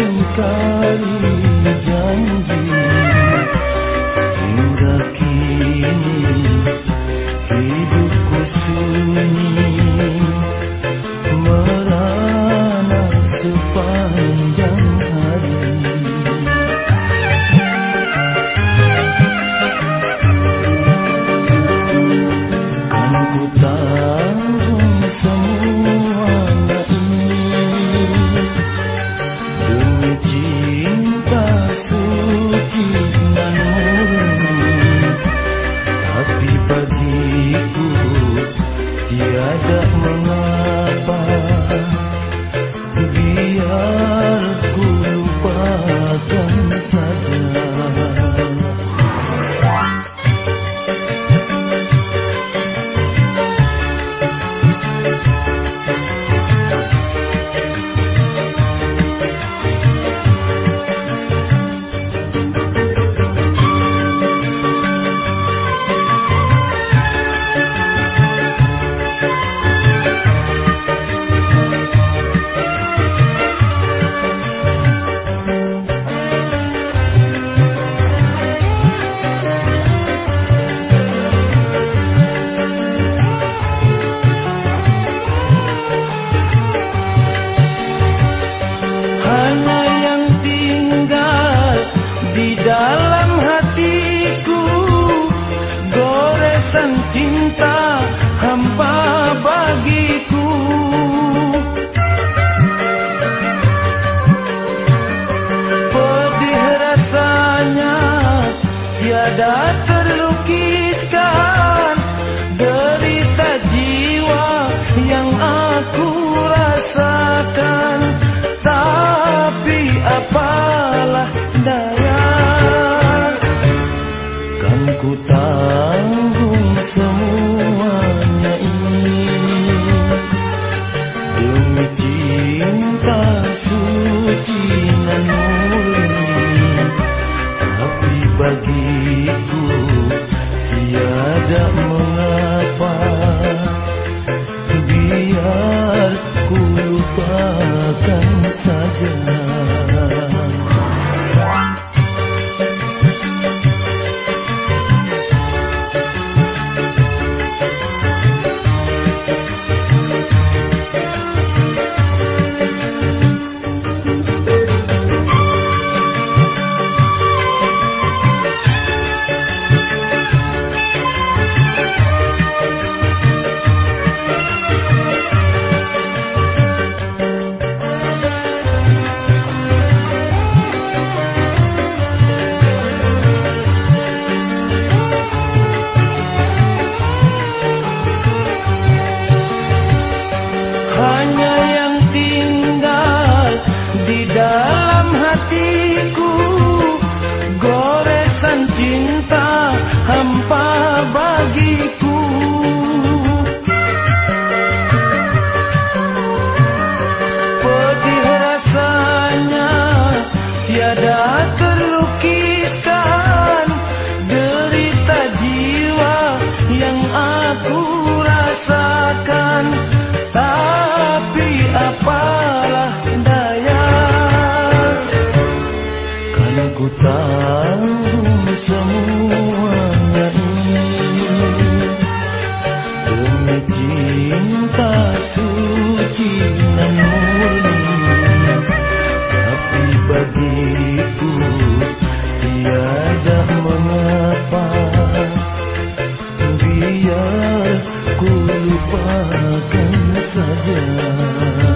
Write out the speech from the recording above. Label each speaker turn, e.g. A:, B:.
A: mengingkari janji. Hingga kini hidupku sunyi. tetesan cinta hampa bagiku. Pedih rasanya tiada terlukiskan. Derita jiwa yang aku rasakan. Tapi apalah daya. Kan ku tahu bagiku. Tiada mengapa biar ku lupakan saja. cinta suci dan murni. Tapi bagiku tiada mengapa Biar ku lupakan saja.